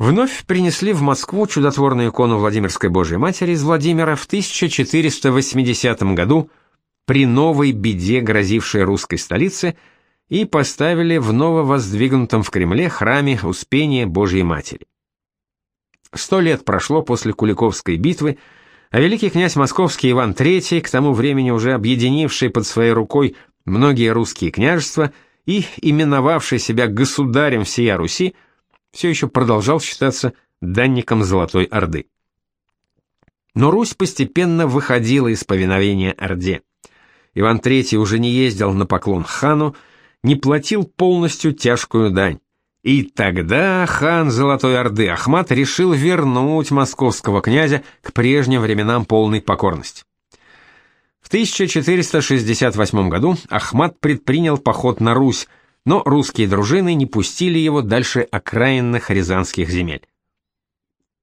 Вновь принесли в Москву чудотворную икону Владимирской Божией Матери из Владимира в 1480 году при новой беде, грозившей русской столице, и поставили в нововоздвигнутом в Кремле храме Успения Божьей Матери. Сто лет прошло после Куликовской битвы, а великий князь московский Иван III, к тому времени уже объединивший под своей рукой многие русские княжества и именовавший себя государем всея Руси, все еще продолжал считаться данником Золотой Орды. Но Русь постепенно выходила из повиновения Орде. Иван III уже не ездил на поклон хану, не платил полностью тяжкую дань. И тогда хан Золотой Орды Ахмат решил вернуть московского князя к прежним временам полной покорности. В 1468 году Ахмат предпринял поход на Русь, но русские дружины не пустили его дальше окраинных рязанских земель.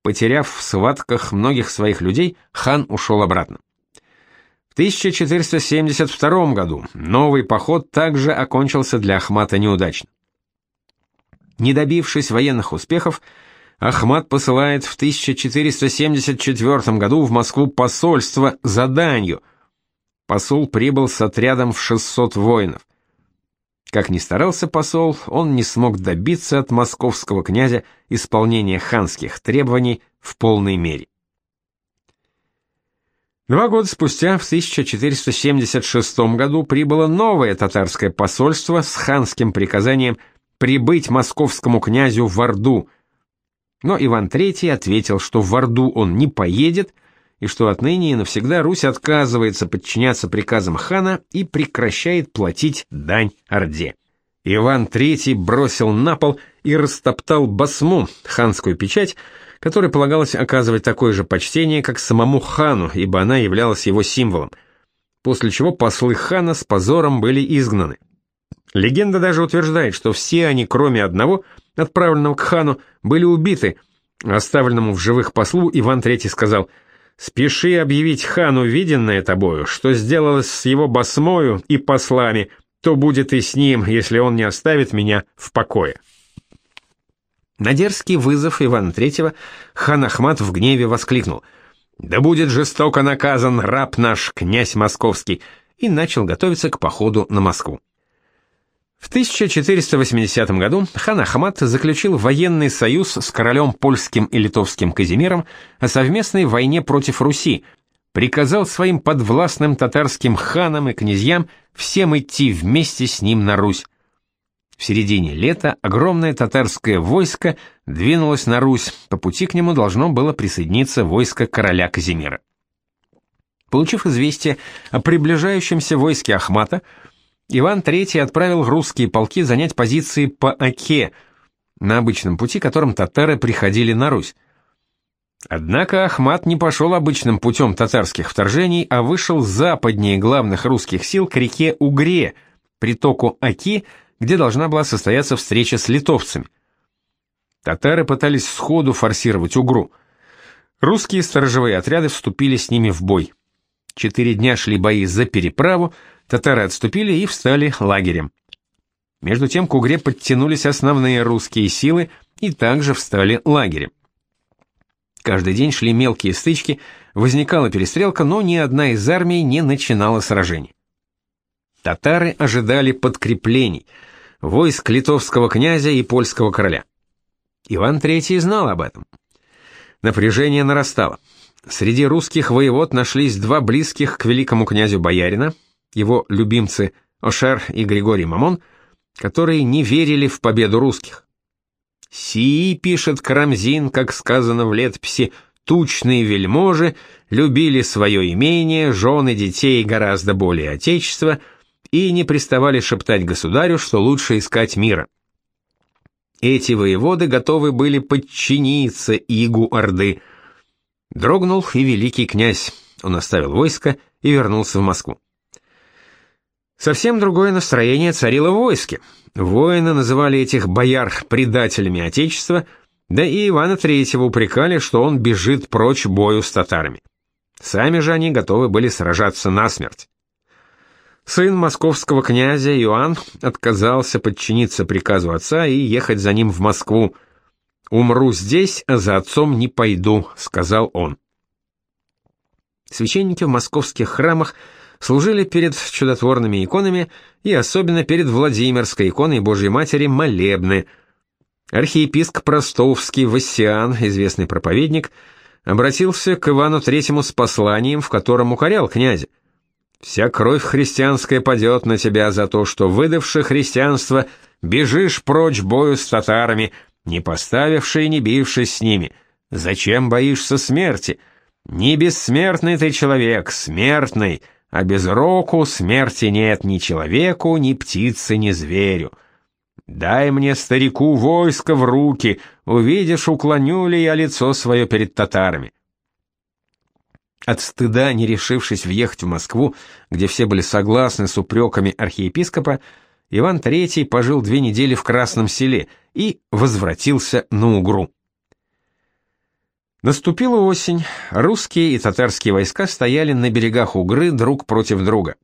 Потеряв в схватках многих своих людей, хан ушел обратно. В 1472 году новый поход также окончился для Ахмата неудачно. Не добившись военных успехов, Ахмат посылает в 1474 году в Москву посольство за данью. Посол прибыл с отрядом в 600 воинов. Как ни старался посол, он не смог добиться от московского князя исполнения ханских требований в полной мере. Два года спустя, в 1476 году, прибыло новое татарское посольство с ханским приказанием прибыть московскому князю в Орду. Но Иван III ответил, что в Орду он не поедет, и что отныне и навсегда Русь отказывается подчиняться приказам хана и прекращает платить дань Орде. Иван III бросил на пол и растоптал басму, ханскую печать, которой полагалось оказывать такое же почтение, как самому хану, ибо она являлась его символом, после чего послы хана с позором были изгнаны. Легенда даже утверждает, что все они, кроме одного, отправленного к хану, были убиты. Оставленному в живых послу Иван III сказал – Спеши объявить хану виденное тобою, что сделалось с его басмою и послами, то будет и с ним, если он не оставит меня в покое. На дерзкий вызов Ивана Третьего хан Ахмат в гневе воскликнул «Да будет жестоко наказан раб наш, князь московский!» и начал готовиться к походу на Москву. В 1480 году хан Ахмат заключил военный союз с королем польским и литовским Казимиром о совместной войне против Руси, приказал своим подвластным татарским ханам и князьям всем идти вместе с ним на Русь. В середине лета огромное татарское войско двинулось на Русь, по пути к нему должно было присоединиться войско короля Казимира. Получив известие о приближающемся войске Ахмата, Иван III отправил русские полки занять позиции по Оке, на обычном пути, которым татары приходили на Русь. Однако Ахмат не пошел обычным путем татарских вторжений, а вышел западнее главных русских сил к реке Угре, притоку Оки, где должна была состояться встреча с литовцами. Татары пытались сходу форсировать Угру. Русские сторожевые отряды вступили с ними в бой. Четыре дня шли бои за переправу, татары отступили и встали лагерем. Между тем к Угре подтянулись основные русские силы и также встали лагерем. Каждый день шли мелкие стычки, возникала перестрелка, но ни одна из армий не начинала сражений. Татары ожидали подкреплений, войск литовского князя и польского короля. Иван III знал об этом. Напряжение нарастало. Среди русских воевод нашлись два близких к великому князю боярина, его любимцы Ошер и Григорий Мамон, которые не верили в победу русских. «Сии, — пишет Карамзин, как сказано в летописи, — тучные вельможи любили свое имение, жены детей гораздо более отечества и не приставали шептать государю, что лучше искать мира. Эти воеводы готовы были подчиниться игу Орды. Дрогнул и великий князь. Он оставил войско и вернулся в Москву. Совсем другое настроение царило в войске. Воины называли этих бояр предателями Отечества, да и Ивана Третьего упрекали, что он бежит прочь бою с татарами. Сами же они готовы были сражаться насмерть. Сын московского князя Иоанн отказался подчиниться приказу отца и ехать за ним в Москву. «Умру здесь, а за отцом не пойду», — сказал он. Священники в московских храмах служили перед чудотворными иконами и особенно перед Владимирской иконой Божьей Матери молебны. Архиепископ Ростовский Вассиан, известный проповедник, обратился к Ивану Третьему с посланием, в котором укорял князя. «Вся кровь христианская падет на тебя за то, что, выдавши христианство, бежишь прочь бою с татарами, не поставивши и не бившись с ними. Зачем боишься смерти? Не бессмертный ты человек, смертный, а без року смерти нет ни человеку, ни птице, ни зверю». Дай мне, старику, войско в руки, увидишь, уклоню ли я лицо свое перед татарами. От стыда, не решившись въехать в Москву, где все были согласны с упреками архиепископа, Иван III пожил две недели в Красном селе и возвратился на Угру. Наступила осень, русские и татарские войска стояли на берегах Угры друг против друга.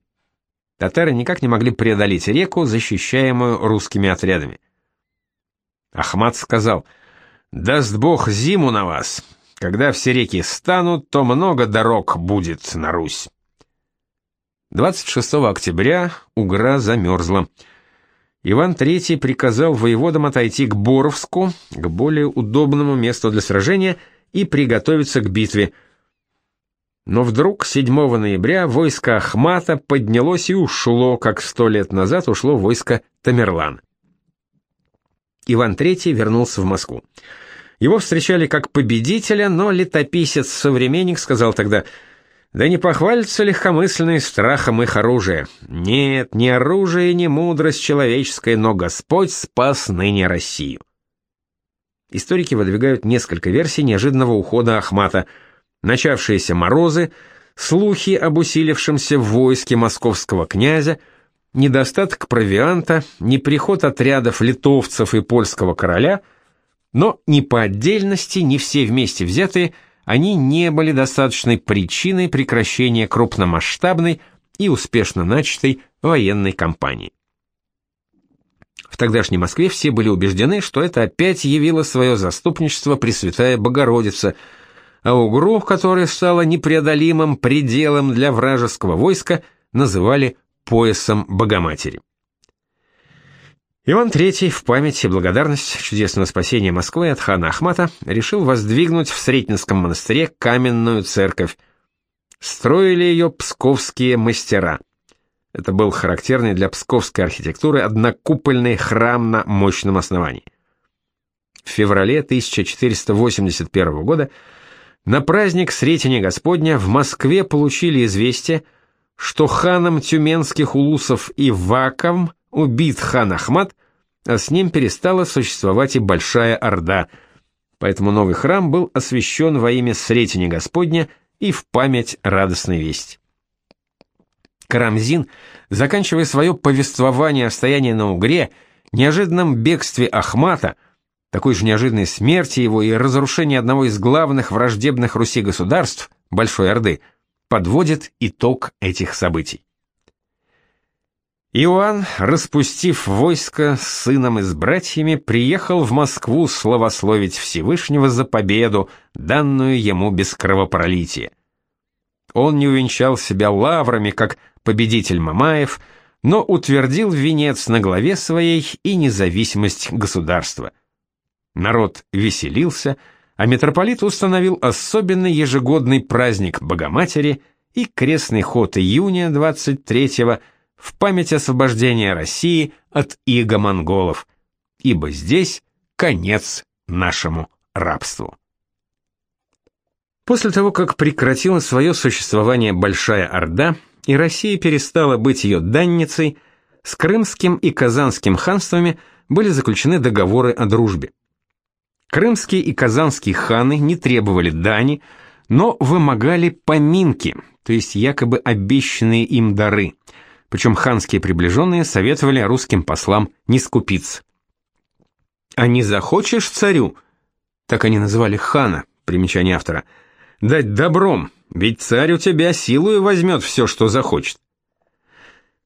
Татары никак не могли преодолеть реку, защищаемую русскими отрядами. Ахмат сказал, «Даст Бог зиму на вас. Когда все реки станут, то много дорог будет на Русь». 26 октября Угра замерзла. Иван III приказал воеводам отойти к Боровску, к более удобному месту для сражения, и приготовиться к битве – но вдруг 7 ноября войско Ахмата поднялось и ушло, как сто лет назад ушло войско Тамерлан. Иван III вернулся в Москву. Его встречали как победителя, но летописец-современник сказал тогда, «Да не похвалится легкомысленный страхом их оружия. Нет, ни оружие, ни мудрость человеческая, но Господь спас ныне Россию». Историки выдвигают несколько версий неожиданного ухода Ахмата – начавшиеся морозы, слухи об усилившемся войске московского князя, недостаток провианта, неприход отрядов литовцев и польского короля, но ни по отдельности, ни все вместе взятые, они не были достаточной причиной прекращения крупномасштабной и успешно начатой военной кампании. В тогдашней Москве все были убеждены, что это опять явило свое заступничество Пресвятая Богородица – а угру, которая стала непреодолимым пределом для вражеского войска, называли поясом Богоматери. Иван III в память и благодарность чудесного спасения Москвы от хана Ахмата решил воздвигнуть в Сретенском монастыре каменную церковь. Строили ее псковские мастера. Это был характерный для псковской архитектуры однокупольный храм на мощном основании. В феврале 1481 года на праздник Сретения Господня в Москве получили известие, что ханом тюменских улусов Иваком убит хан Ахмат, а с ним перестала существовать и Большая Орда, поэтому новый храм был освящен во имя Сретения Господня и в память радостной вести. Карамзин, заканчивая свое повествование о стоянии на Угре, неожиданном бегстве Ахмата – такой же неожиданной смерти его и разрушения одного из главных враждебных Руси государств, Большой Орды, подводит итог этих событий. Иоанн, распустив войско с сыном и с братьями, приехал в Москву славословить Всевышнего за победу, данную ему без кровопролития. Он не увенчал себя лаврами, как победитель Мамаев, но утвердил венец на главе своей и независимость государства – Народ веселился, а митрополит установил особенный ежегодный праздник Богоматери и крестный ход июня 23-го в память освобождения России от иго-монголов, ибо здесь конец нашему рабству. После того, как прекратила свое существование Большая Орда, и Россия перестала быть ее данницей, с Крымским и Казанским ханствами были заключены договоры о дружбе. Крымские и казанские ханы не требовали дани, но вымогали поминки, то есть якобы обещанные им дары. Причем ханские приближенные советовали русским послам не скупиться. «А не захочешь царю?» Так они называли хана, примечание автора. «Дать добром, ведь царь у тебя силою возьмет все, что захочет».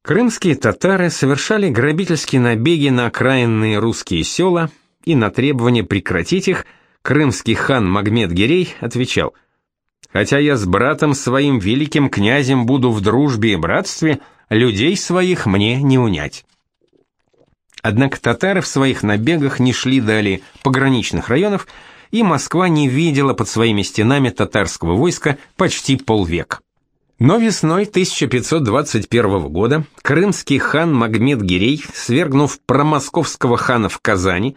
Крымские татары совершали грабительские набеги на окраинные русские села – и на требование прекратить их крымский хан Магмед-Гирей отвечал «Хотя я с братом своим великим князем буду в дружбе и братстве, людей своих мне не унять». Однако татары в своих набегах не шли далее пограничных районов, и Москва не видела под своими стенами татарского войска почти полвека. Но весной 1521 года крымский хан Магмед-Гирей, свергнув промосковского хана в Казани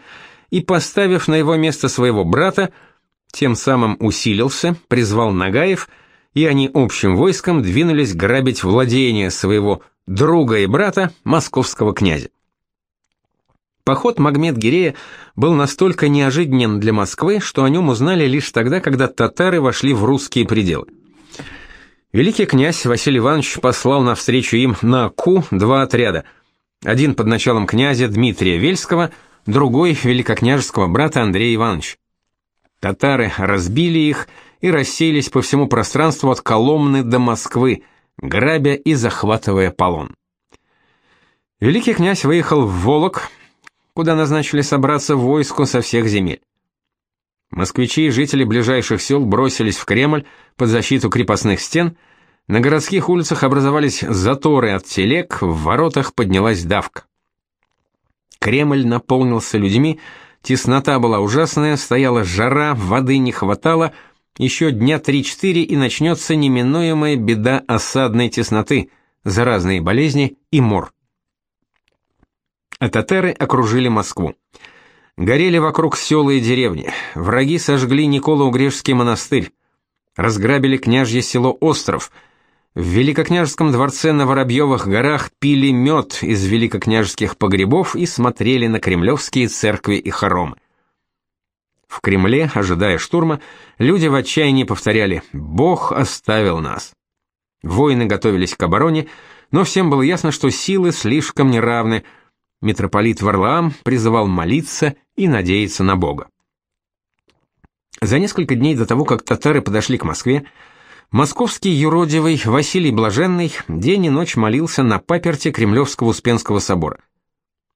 и поставив на его место своего брата, тем самым усилился, призвал Нагаев, и они общим войском двинулись грабить владения своего друга и брата, московского князя. Поход Магмед-Гирея был настолько неожиданен для Москвы, что о нем узнали лишь тогда, когда татары вошли в русские пределы. Великий князь Василий Иванович послал навстречу им на Аку два отряда. Один под началом князя Дмитрия Вельского, другой великокняжеского брата Андрея Ивановича. Татары разбили их и расселись по всему пространству от Коломны до Москвы, грабя и захватывая полон. Великий князь выехал в Волок, куда назначили собраться войску со всех земель. Москвичи и жители ближайших сел бросились в Кремль под защиту крепостных стен, на городских улицах образовались заторы от телег, в воротах поднялась давка. Кремль наполнился людьми, теснота была ужасная, стояла жара, воды не хватало, еще дня три-четыре и начнется неминуемая беда осадной тесноты, заразные болезни и мор. А татары окружили Москву. Горели вокруг села и деревни. Враги сожгли Николо-Угрешский монастырь. Разграбили княжье село Остров. В Великокняжеском дворце на Воробьевых горах пили мед из великокняжеских погребов и смотрели на кремлевские церкви и хоромы. В Кремле, ожидая штурма, люди в отчаянии повторяли «Бог оставил нас». Воины готовились к обороне, но всем было ясно, что силы слишком неравны – митрополит Варлаам призывал молиться и надеяться на Бога. За несколько дней до того, как татары подошли к Москве, московский юродивый Василий Блаженный день и ночь молился на паперте Кремлевского Успенского собора.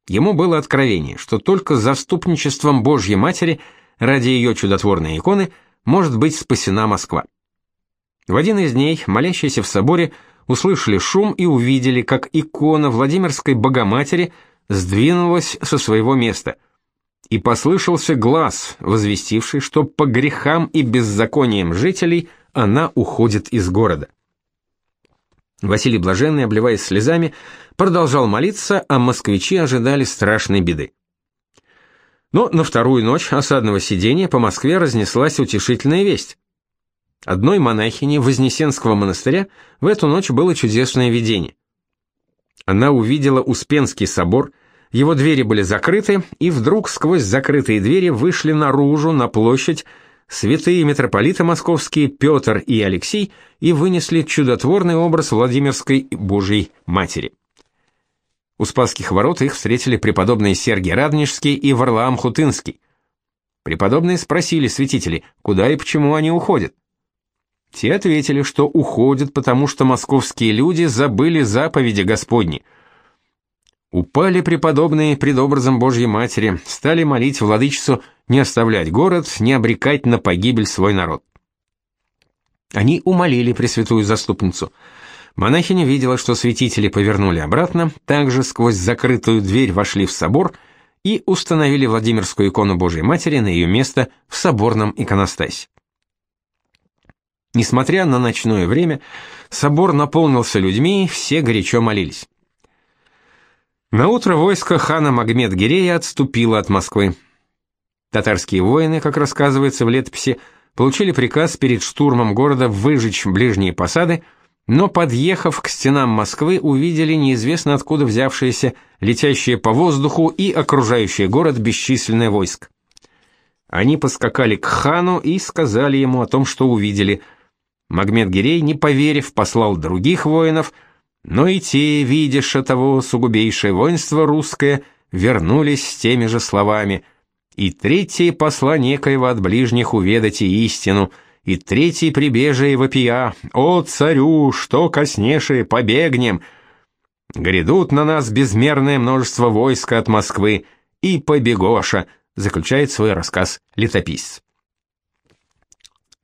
Ему было откровение, что только заступничеством Божьей Матери ради ее чудотворной иконы может быть спасена Москва. В один из дней молящиеся в соборе услышали шум и увидели, как икона Владимирской Богоматери – сдвинулась со своего места, и послышался глаз, возвестивший, что по грехам и беззакониям жителей она уходит из города. Василий Блаженный, обливаясь слезами, продолжал молиться, а москвичи ожидали страшной беды. Но на вторую ночь осадного сидения по Москве разнеслась утешительная весть. Одной монахине Вознесенского монастыря в эту ночь было чудесное видение. Она увидела Успенский собор, его двери были закрыты, и вдруг сквозь закрытые двери вышли наружу, на площадь, святые митрополиты московские Петр и Алексей и вынесли чудотворный образ Владимирской Божьей Матери. У Спасских ворот их встретили преподобные Сергий Радонежский и Варлаам Хутынский. Преподобные спросили святителей, куда и почему они уходят. Те ответили, что уходят, потому что московские люди забыли заповеди Господни. Упали преподобные пред образом Божьей Матери, стали молить владычицу не оставлять город, не обрекать на погибель свой народ. Они умолили Пресвятую Заступницу. Монахиня видела, что святители повернули обратно, также сквозь закрытую дверь вошли в собор и установили Владимирскую икону Божьей Матери на ее место в соборном иконостасе. Несмотря на ночное время, собор наполнился людьми, все горячо молились. На утро войско хана Магмед-Гирея отступило от Москвы. Татарские воины, как рассказывается в летописи, получили приказ перед штурмом города выжечь ближние посады, но подъехав к стенам Москвы, увидели неизвестно откуда взявшееся, летящее по воздуху и окружающее город бесчисленное войско. Они поскакали к хану и сказали ему о том, что увидели – Магмед-Гирей, не поверив, послал других воинов, но и те, видя того сугубейшее воинство русское, вернулись с теми же словами. И третий посла некоего от ближних уведать и истину, и третий прибежа и вопия, «О, царю, что коснеши, побегнем!» Грядут на нас безмерное множество войска от Москвы, и побегоша, заключает свой рассказ летописец.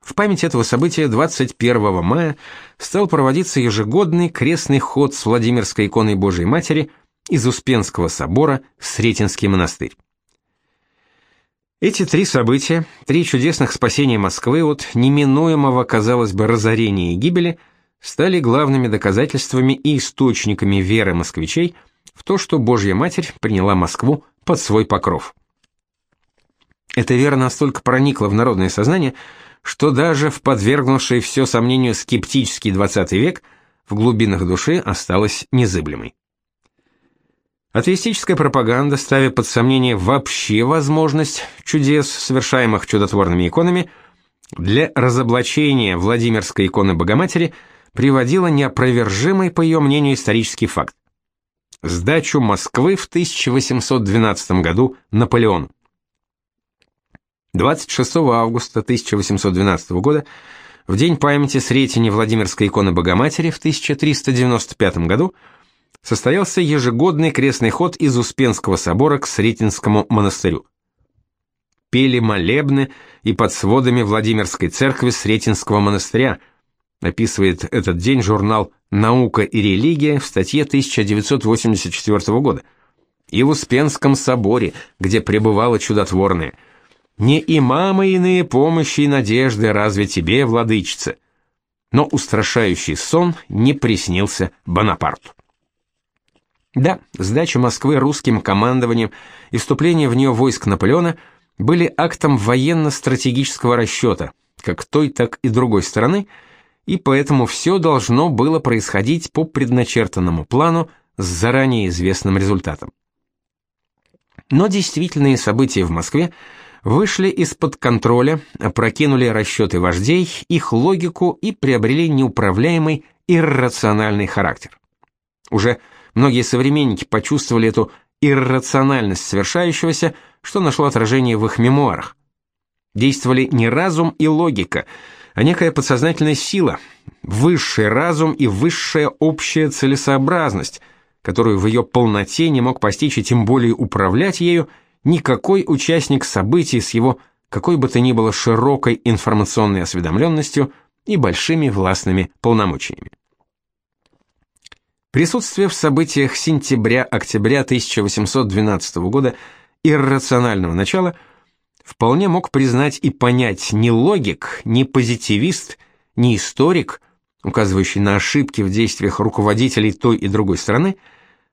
В память этого события 21 мая стал проводиться ежегодный крестный ход с Владимирской иконой Божией Матери из Успенского собора в Сретенский монастырь. Эти три события, три чудесных спасения Москвы от неминуемого, казалось бы, разорения и гибели, стали главными доказательствами и источниками веры москвичей в то, что Божья Матерь приняла Москву под свой покров. Эта вера настолько проникла в народное сознание, что даже в подвергнувший все сомнению скептический XX век в глубинах души осталась незыблемой. Атеистическая пропаганда, ставя под сомнение вообще возможность чудес, совершаемых чудотворными иконами, для разоблачения Владимирской иконы Богоматери приводила неопровержимый, по ее мнению, исторический факт. Сдачу Москвы в 1812 году Наполеону. 26 августа 1812 года, в день памяти Сретения Владимирской иконы Богоматери в 1395 году, состоялся ежегодный крестный ход из Успенского собора к Сретенскому монастырю. Пели молебны и под сводами Владимирской церкви Сретенского монастыря, описывает этот день журнал «Наука и религия» в статье 1984 года, и в Успенском соборе, где пребывало чудотворное – не имамы иные помощи и надежды разве тебе, владычица? Но устрашающий сон не приснился Бонапарту. Да, сдача Москвы русским командованием и вступление в нее войск Наполеона были актом военно-стратегического расчета, как той, так и другой стороны, и поэтому все должно было происходить по предначертанному плану с заранее известным результатом. Но действительные события в Москве – вышли из-под контроля, опрокинули расчеты вождей, их логику и приобрели неуправляемый иррациональный характер. Уже многие современники почувствовали эту иррациональность совершающегося, что нашло отражение в их мемуарах. Действовали не разум и логика, а некая подсознательная сила, высший разум и высшая общая целесообразность, которую в ее полноте не мог постичь и тем более управлять ею никакой участник событий с его какой бы то ни было широкой информационной осведомленностью и большими властными полномочиями. Присутствие в событиях сентября-октября 1812 года иррационального начала вполне мог признать и понять ни логик, ни позитивист, ни историк, указывающий на ошибки в действиях руководителей той и другой страны,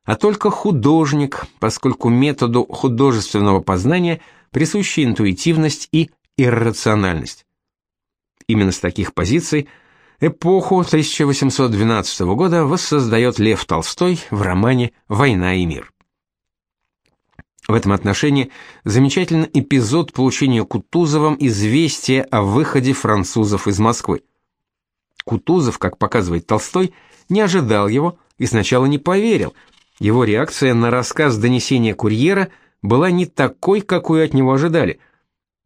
а только художник, поскольку методу художественного познания присущи интуитивность и иррациональность. Именно с таких позиций эпоху 1812 года воссоздает Лев Толстой в романе «Война и мир». В этом отношении замечательный эпизод получения Кутузовым известия о выходе французов из Москвы. Кутузов, как показывает Толстой, не ожидал его и сначала не поверил – его реакция на рассказ донесения курьера была не такой, какую от него ожидали.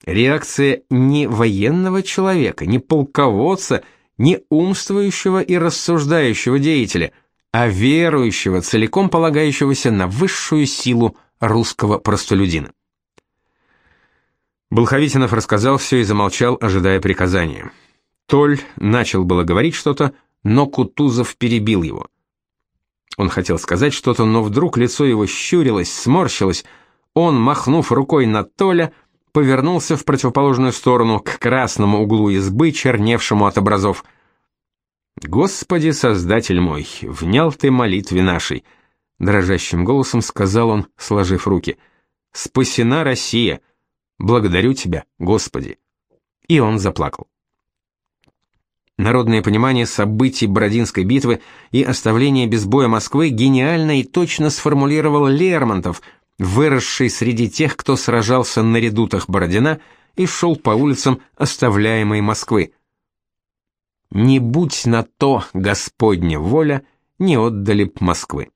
Реакция не военного человека, не полководца, не умствующего и рассуждающего деятеля, а верующего, целиком полагающегося на высшую силу русского простолюдина. Болховитинов рассказал все и замолчал, ожидая приказания. Толь начал было говорить что-то, но Кутузов перебил его. Он хотел сказать что-то, но вдруг лицо его щурилось, сморщилось. Он, махнув рукой на Толя, повернулся в противоположную сторону, к красному углу избы, черневшему от образов. «Господи, Создатель мой, внял ты молитве нашей!» Дрожащим голосом сказал он, сложив руки. «Спасена Россия! Благодарю тебя, Господи!» И он заплакал. Народное понимание событий Бородинской битвы и оставление без боя Москвы гениально и точно сформулировал Лермонтов, выросший среди тех, кто сражался на редутах Бородина и шел по улицам оставляемой Москвы. «Не будь на то Господня воля, не отдали б Москвы».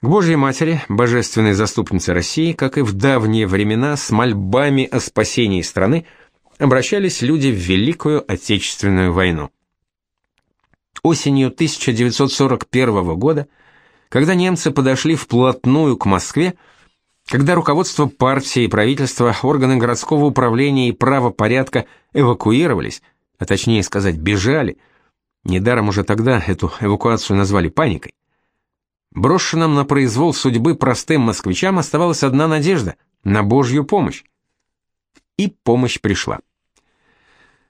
К Божьей Матери, божественной заступнице России, как и в давние времена, с мольбами о спасении страны – обращались люди в Великую Отечественную войну. Осенью 1941 года, когда немцы подошли вплотную к Москве, Когда руководство партии и правительства, органы городского управления и правопорядка эвакуировались, а точнее сказать, бежали, недаром уже тогда эту эвакуацию назвали паникой, брошенным на произвол судьбы простым москвичам оставалась одна надежда — на Божью помощь. И помощь пришла.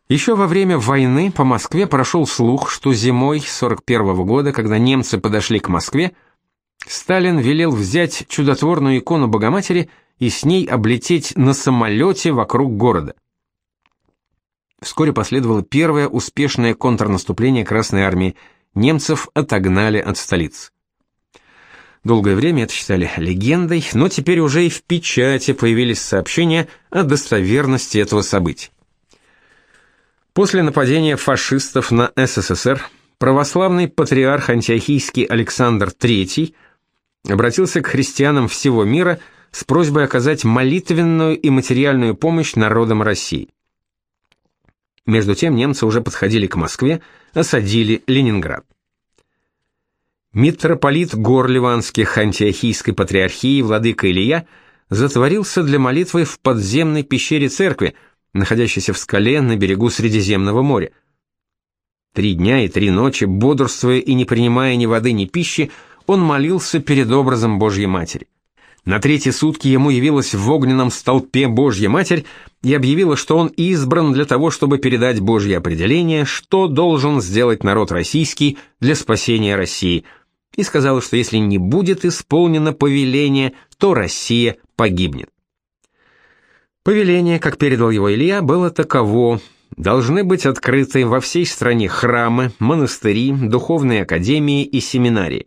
Еще во время войны по Москве прошел слух, что зимой 41 -го года, когда немцы подошли к Москве, Сталин велел взять чудотворную икону Богоматери и с ней облететь на самолете вокруг города. Вскоре последовало первое успешное контрнаступление Красной армии. Немцев отогнали от столицы. Долгое время это считали легендой, но теперь уже и в печати появились сообщения о достоверности этого события. После нападения фашистов на СССР православный патриарх антиохийский Александр III обратился к христианам всего мира с просьбой оказать молитвенную и материальную помощь народам России. Между тем немцы уже подходили к Москве, осадили Ленинград. Митрополит гор Ливанских антиохийской патриархии владыка Илья затворился для молитвы в подземной пещере церкви, находящейся в скале на берегу Средиземного моря. Три дня и три ночи, бодрствуя и не принимая ни воды, ни пищи, он молился перед образом Божьей Матери. На третьи сутки ему явилась в огненном столпе Божья Матерь и объявила, что он избран для того, чтобы передать Божье определение, что должен сделать народ российский для спасения России – и сказала, что если не будет исполнено повеление, то Россия погибнет. Повеление, как передал его Илья, было таково: должны быть открыты во всей стране храмы, монастыри, духовные академии и семинарии.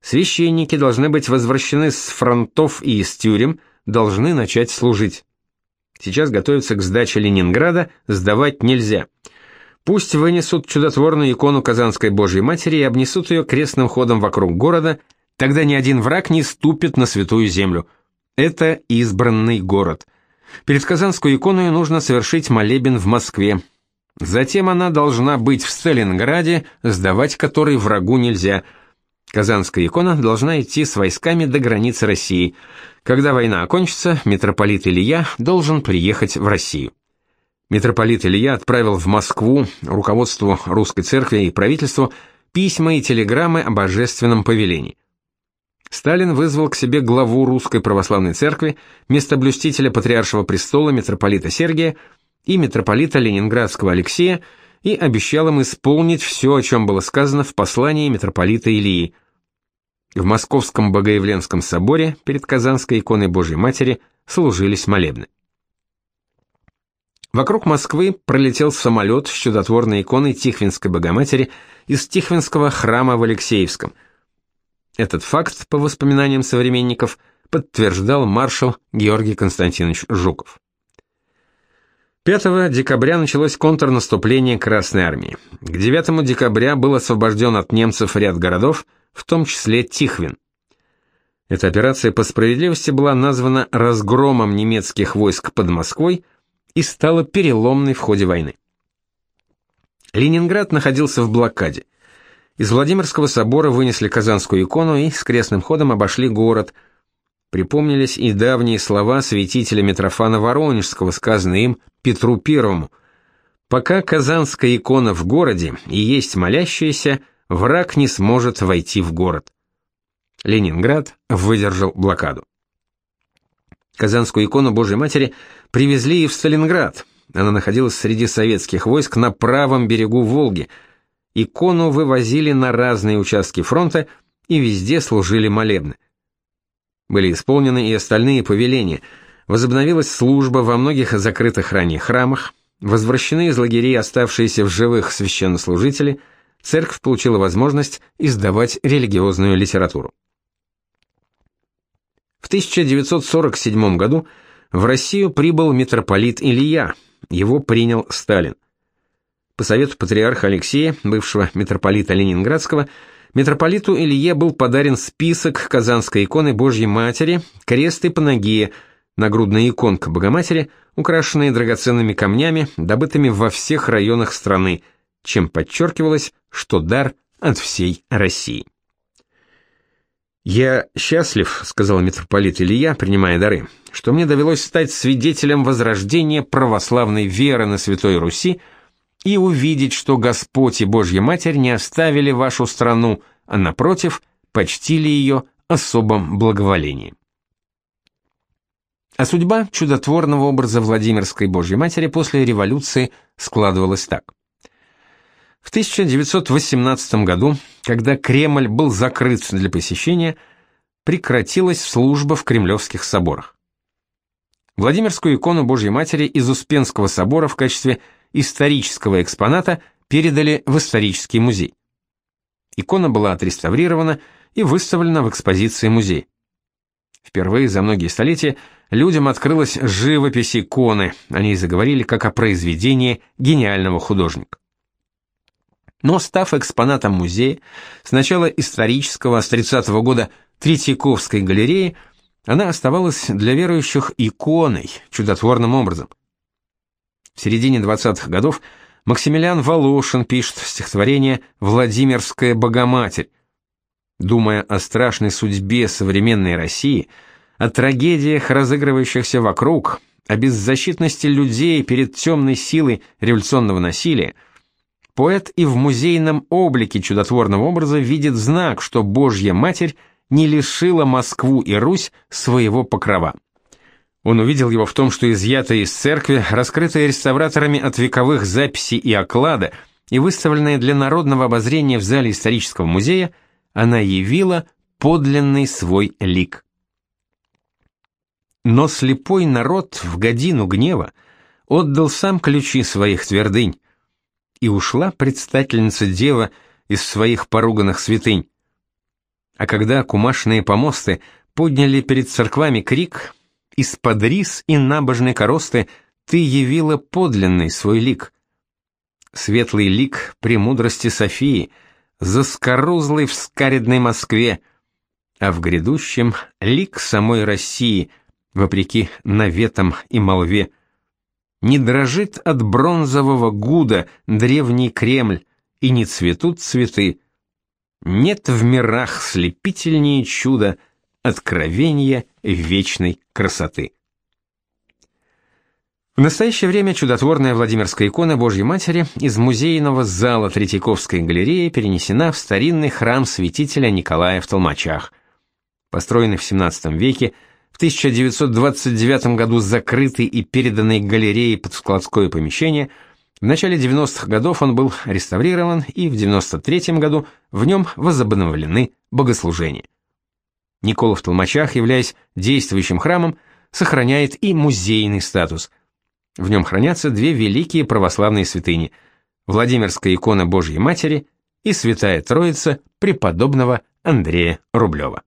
Священники должны быть возвращены с фронтов и из тюрем, должны начать служить. Сейчас готовятся к сдаче Ленинграда, сдавать нельзя. Пусть вынесут чудотворную икону Казанской Божьей Матери и обнесут ее крестным ходом вокруг города, тогда ни один враг не ступит на святую землю. Это избранный город. Перед Казанской иконой нужно совершить молебен в Москве. Затем она должна быть в Сталинграде, сдавать который врагу нельзя. Казанская икона должна идти с войсками до границы России. Когда война окончится, митрополит Илья должен приехать в Россию. Митрополит Илья отправил в Москву руководству русской церкви и правительству письма и телеграммы о божественном повелении. Сталин вызвал к себе главу русской православной церкви, местоблюстителя патриаршего престола митрополита Сергия и митрополита Ленинградского Алексея и обещал им исполнить все, о чем было сказано в послании митрополита Илии. В Московском Богоявленском соборе перед Казанской иконой Божьей Матери служились молебны. Вокруг Москвы пролетел самолет с чудотворной иконой Тихвинской Богоматери из Тихвинского храма в Алексеевском. Этот факт, по воспоминаниям современников, подтверждал маршал Георгий Константинович Жуков. 5 декабря началось контрнаступление Красной армии. К 9 декабря был освобожден от немцев ряд городов, в том числе Тихвин. Эта операция по справедливости была названа разгромом немецких войск под Москвой – и стала переломной в ходе войны. Ленинград находился в блокаде. Из Владимирского собора вынесли Казанскую икону и с крестным ходом обошли город. Припомнились и давние слова святителя Митрофана Воронежского, сказанные им Петру Первому. «Пока Казанская икона в городе и есть молящаяся, враг не сможет войти в город». Ленинград выдержал блокаду. Казанскую икону Божьей Матери привезли и в Сталинград. Она находилась среди советских войск на правом берегу Волги. Икону вывозили на разные участки фронта и везде служили молебны. Были исполнены и остальные повеления. Возобновилась служба во многих закрытых ранее храмах, возвращены из лагерей оставшиеся в живых священнослужители, церковь получила возможность издавать религиозную литературу. В 1947 году в Россию прибыл митрополит Илья, его принял Сталин. По совету патриарха Алексея, бывшего митрополита Ленинградского, митрополиту Илье был подарен список Казанской иконы Божьей Матери, крест и панагия, нагрудная иконка Богоматери, украшенные драгоценными камнями, добытыми во всех районах страны, чем подчеркивалось, что дар от всей России. «Я счастлив», — сказал митрополит Илья, принимая дары, «что мне довелось стать свидетелем возрождения православной веры на Святой Руси и увидеть, что Господь и Божья Матерь не оставили вашу страну, а, напротив, почтили ее особым благоволением». А судьба чудотворного образа Владимирской Божьей Матери после революции складывалась так. В 1918 году, когда Кремль был закрыт для посещения, прекратилась служба в кремлевских соборах. Владимирскую икону Божьей Матери из Успенского собора в качестве исторического экспоната передали в исторический музей. Икона была отреставрирована и выставлена в экспозиции музея. Впервые за многие столетия людям открылась живопись иконы, они заговорили как о произведении гениального художника. Но став экспонатом музея, сначала исторического с 30-го года Третьяковской галереи, она оставалась для верующих иконой, чудотворным образом. В середине 20-х годов Максимилиан Волошин пишет стихотворение «Владимирская Богоматерь». Думая о страшной судьбе современной России, о трагедиях, разыгрывающихся вокруг, о беззащитности людей перед темной силой революционного насилия, Поэт и в музейном облике чудотворного образа видит знак, что Божья Матерь не лишила Москву и Русь своего покрова. Он увидел его в том, что изъятая из церкви, раскрытая реставраторами от вековых записей и оклада и выставленная для народного обозрения в зале исторического музея, она явила подлинный свой лик. Но слепой народ в годину гнева отдал сам ключи своих твердынь, и ушла предстательница дева из своих поруганных святынь. А когда кумашные помосты подняли перед церквами крик, из-под рис и набожной коросты ты явила подлинный свой лик. Светлый лик премудрости Софии, заскорузлый в скаридной Москве, а в грядущем лик самой России, вопреки наветам и молве — не дрожит от бронзового гуда древний Кремль, и не цветут цветы. Нет в мирах слепительнее чуда, откровения вечной красоты. В настоящее время чудотворная Владимирская икона Божьей Матери из музейного зала Третьяковской галереи перенесена в старинный храм святителя Николая в Толмачах. Построенный в XVII веке, в 1929 году закрытый и переданный галерее под складское помещение, в начале 90-х годов он был реставрирован, и в 93 году в нем возобновлены богослужения. Никола в Толмачах, являясь действующим храмом, сохраняет и музейный статус. В нем хранятся две великие православные святыни – Владимирская икона Божьей Матери и Святая Троица преподобного Андрея Рублева.